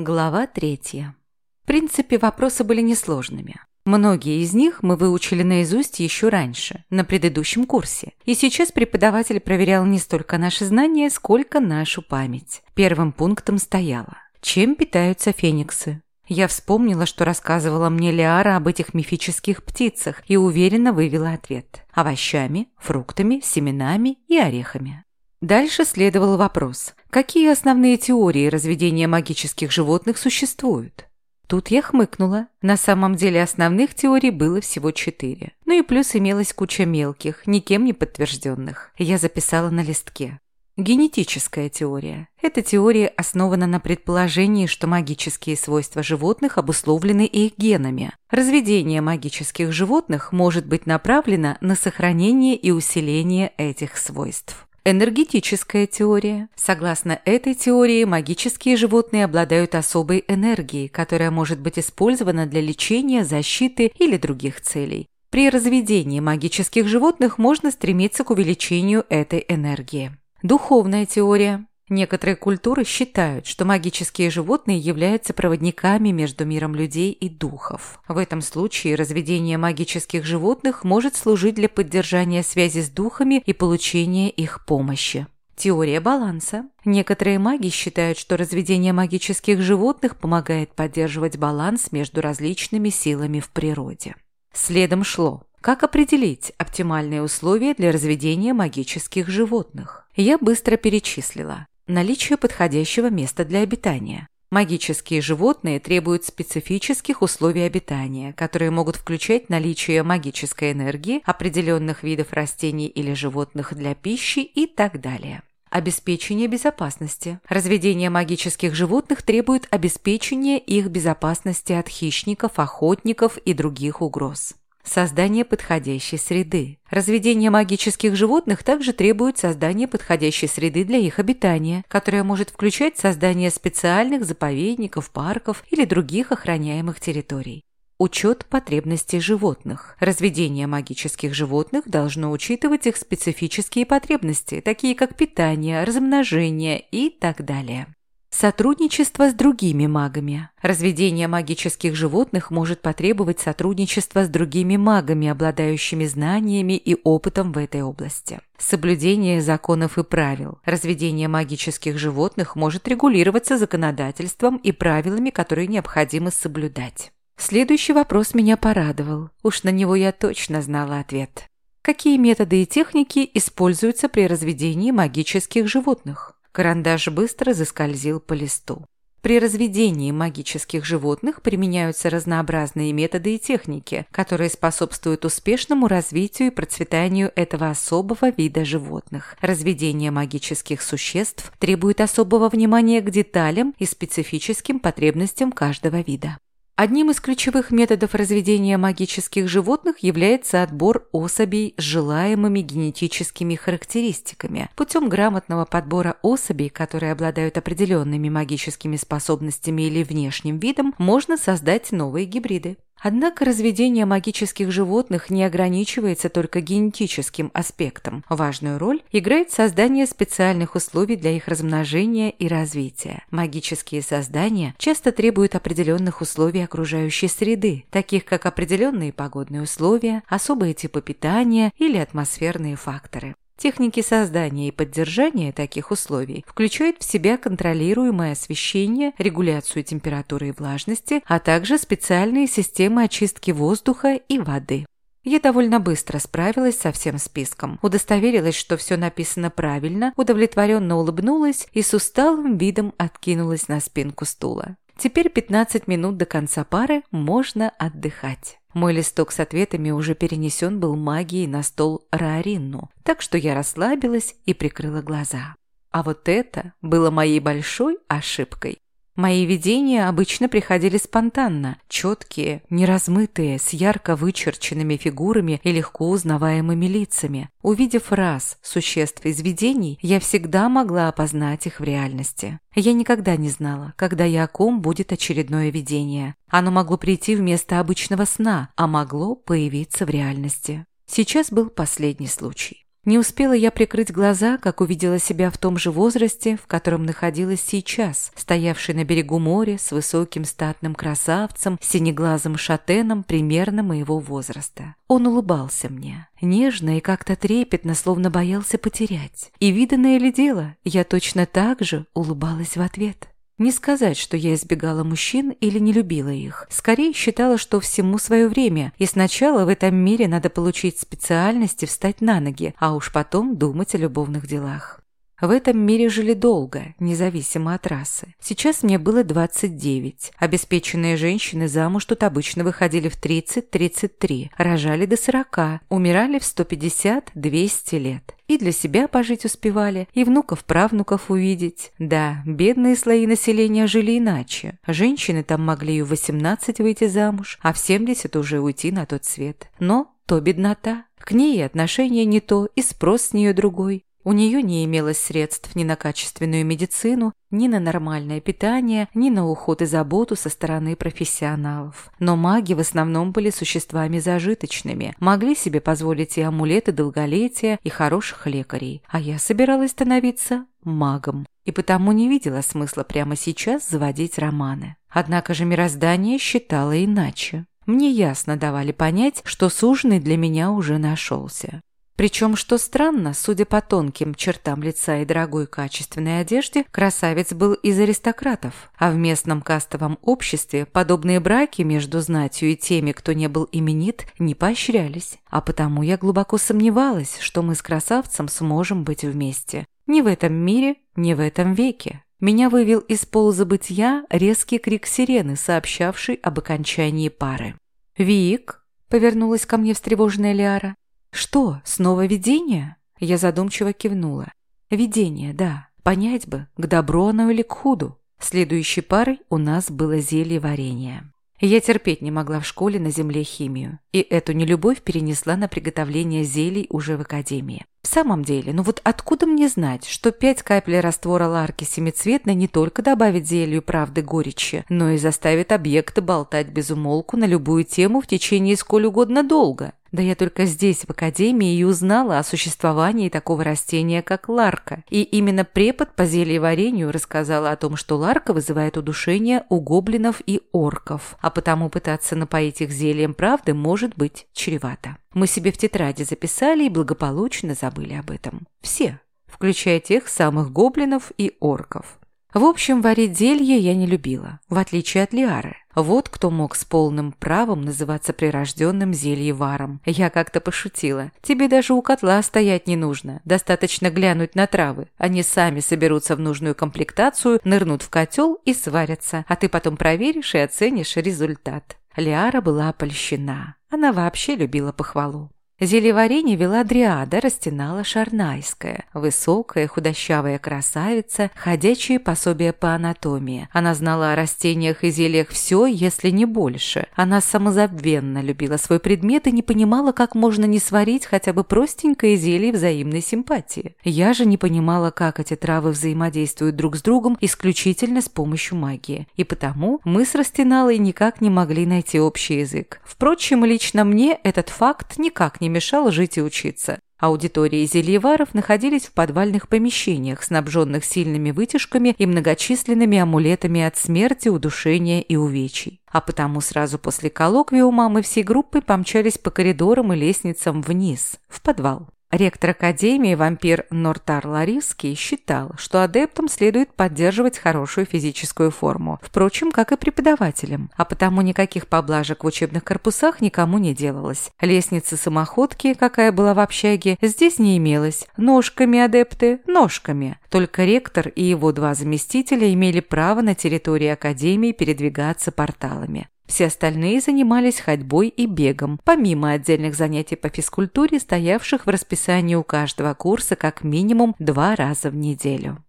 Глава третья. В принципе, вопросы были несложными. Многие из них мы выучили наизусть еще раньше, на предыдущем курсе. И сейчас преподаватель проверял не столько наши знания, сколько нашу память. Первым пунктом стояло «Чем питаются фениксы?». Я вспомнила, что рассказывала мне Лиара об этих мифических птицах и уверенно вывела ответ – овощами, фруктами, семенами и орехами. Дальше следовал вопрос, какие основные теории разведения магических животных существуют? Тут я хмыкнула. На самом деле основных теорий было всего четыре. Ну и плюс имелась куча мелких, никем не подтвержденных. Я записала на листке. Генетическая теория. Эта теория основана на предположении, что магические свойства животных обусловлены их генами. Разведение магических животных может быть направлено на сохранение и усиление этих свойств. Энергетическая теория. Согласно этой теории, магические животные обладают особой энергией, которая может быть использована для лечения, защиты или других целей. При разведении магических животных можно стремиться к увеличению этой энергии. Духовная теория. Некоторые культуры считают, что магические животные являются проводниками между миром людей и духов. В этом случае разведение магических животных может служить для поддержания связи с духами и получения их помощи. Теория баланса. Некоторые маги считают, что разведение магических животных помогает поддерживать баланс между различными силами в природе. Следом шло как определить оптимальные условия для разведения магических животных? Я быстро перечислила наличие подходящего места для обитания. Магические животные требуют специфических условий обитания, которые могут включать наличие магической энергии, определенных видов растений или животных для пищи и так далее. Обеспечение безопасности. Разведение магических животных требует обеспечения их безопасности от хищников, охотников и других угроз. Создание подходящей среды. Разведение магических животных также требует создания подходящей среды для их обитания, которая может включать создание специальных заповедников, парков или других охраняемых территорий. Учет потребностей животных. Разведение магических животных должно учитывать их специфические потребности, такие как питание, размножение и так далее. Сотрудничество с другими магами. Разведение магических животных может потребовать сотрудничества с другими магами, обладающими знаниями и опытом в этой области. Соблюдение законов и правил. Разведение магических животных может регулироваться законодательством и правилами, которые необходимо соблюдать. Следующий вопрос меня порадовал. Уж на него я точно знала ответ. Какие методы и техники используются при разведении магических животных? Карандаш быстро заскользил по листу. При разведении магических животных применяются разнообразные методы и техники, которые способствуют успешному развитию и процветанию этого особого вида животных. Разведение магических существ требует особого внимания к деталям и специфическим потребностям каждого вида. Одним из ключевых методов разведения магических животных является отбор особей с желаемыми генетическими характеристиками. Путем грамотного подбора особей, которые обладают определенными магическими способностями или внешним видом, можно создать новые гибриды. Однако разведение магических животных не ограничивается только генетическим аспектом. Важную роль играет создание специальных условий для их размножения и развития. Магические создания часто требуют определенных условий окружающей среды, таких как определенные погодные условия, особые типы питания или атмосферные факторы. Техники создания и поддержания таких условий включают в себя контролируемое освещение, регуляцию температуры и влажности, а также специальные системы очистки воздуха и воды. Я довольно быстро справилась со всем списком, удостоверилась, что все написано правильно, удовлетворенно улыбнулась и с усталым видом откинулась на спинку стула. Теперь 15 минут до конца пары можно отдыхать. Мой листок с ответами уже перенесен был магией на стол Рааринну, так что я расслабилась и прикрыла глаза. А вот это было моей большой ошибкой. Мои видения обычно приходили спонтанно, четкие, неразмытые, с ярко вычерченными фигурами и легко узнаваемыми лицами. Увидев раз существ из видений, я всегда могла опознать их в реальности. Я никогда не знала, когда и о ком будет очередное видение. Оно могло прийти вместо обычного сна, а могло появиться в реальности. Сейчас был последний случай. Не успела я прикрыть глаза, как увидела себя в том же возрасте, в котором находилась сейчас, стоявшей на берегу моря с высоким статным красавцем, синеглазым шатеном примерно моего возраста. Он улыбался мне, нежно и как-то трепетно, словно боялся потерять. И виданное ли дело, я точно так же улыбалась в ответ. Не сказать, что я избегала мужчин или не любила их. Скорее считала, что всему свое время, и сначала в этом мире надо получить специальность и встать на ноги, а уж потом думать о любовных делах. В этом мире жили долго, независимо от расы. Сейчас мне было 29. Обеспеченные женщины замуж тут обычно выходили в 30-33, рожали до 40, умирали в 150-200 лет. И для себя пожить успевали, и внуков-правнуков увидеть. Да, бедные слои населения жили иначе. Женщины там могли и в 18 выйти замуж, а в 70 уже уйти на тот свет. Но то беднота. К ней отношение не то, и спрос с нее другой. У нее не имелось средств ни на качественную медицину, ни на нормальное питание, ни на уход и заботу со стороны профессионалов. Но маги в основном были существами зажиточными, могли себе позволить и амулеты долголетия, и хороших лекарей. А я собиралась становиться магом. И потому не видела смысла прямо сейчас заводить романы. Однако же мироздание считало иначе. Мне ясно давали понять, что суженый для меня уже нашелся. Причем, что странно, судя по тонким чертам лица и дорогой качественной одежде, красавец был из аристократов, а в местном кастовом обществе подобные браки между знатью и теми, кто не был именит, не поощрялись. А потому я глубоко сомневалась, что мы с красавцем сможем быть вместе. Ни в этом мире, ни в этом веке. Меня вывел из полузабытия резкий крик сирены, сообщавший об окончании пары. «Вик!» — повернулась ко мне встревоженная Лиара. «Что, снова видение?» Я задумчиво кивнула. «Видение, да. Понять бы, к добру оно или к худу. Следующей парой у нас было зелье варенья. Я терпеть не могла в школе на земле химию, и эту нелюбовь перенесла на приготовление зелий уже в академии. В самом деле, ну вот откуда мне знать, что пять капель раствора ларки семицветной не только добавит зелью правды горечи, но и заставит объекты болтать без умолку на любую тему в течение сколь угодно долго? Да я только здесь, в академии, и узнала о существовании такого растения, как ларка. И именно препод по зельеварению рассказала о том, что ларка вызывает удушение у гоблинов и орков, а потому пытаться напоить их зельем правды может быть чревато. Мы себе в тетради записали и благополучно забыли об этом. Все, включая тех самых гоблинов и орков. В общем, варить зелье я не любила, в отличие от Лиары. Вот кто мог с полным правом называться прирожденным зельеваром. Я как-то пошутила. Тебе даже у котла стоять не нужно. Достаточно глянуть на травы. Они сами соберутся в нужную комплектацию, нырнут в котел и сварятся. А ты потом проверишь и оценишь результат. Лиара была опольщена. Она вообще любила похвалу. Зельеварение вела Дриада Растинала Шарнайская, высокая худощавая красавица, ходячее пособие по анатомии. Она знала о растениях и зельях все, если не больше. Она самозабвенно любила свой предмет и не понимала, как можно не сварить хотя бы простенькое зелье взаимной симпатии. Я же не понимала, как эти травы взаимодействуют друг с другом исключительно с помощью магии. И потому мы с Растиналой никак не могли найти общий язык. Впрочем, лично мне этот факт никак не не мешало жить и учиться. Аудитории зельеваров находились в подвальных помещениях, снабженных сильными вытяжками и многочисленными амулетами от смерти, удушения и увечий. А потому сразу после коллоквиума мы всей группой помчались по коридорам и лестницам вниз, в подвал. Ректор Академии, вампир Нортар Ларивский, считал, что адептам следует поддерживать хорошую физическую форму, впрочем, как и преподавателям, а потому никаких поблажек в учебных корпусах никому не делалось. Лестницы-самоходки, какая была в общаге, здесь не имелось. Ножками адепты – ножками. Только ректор и его два заместителя имели право на территории Академии передвигаться порталами. Все остальные занимались ходьбой и бегом, помимо отдельных занятий по физкультуре, стоявших в расписании у каждого курса как минимум два раза в неделю.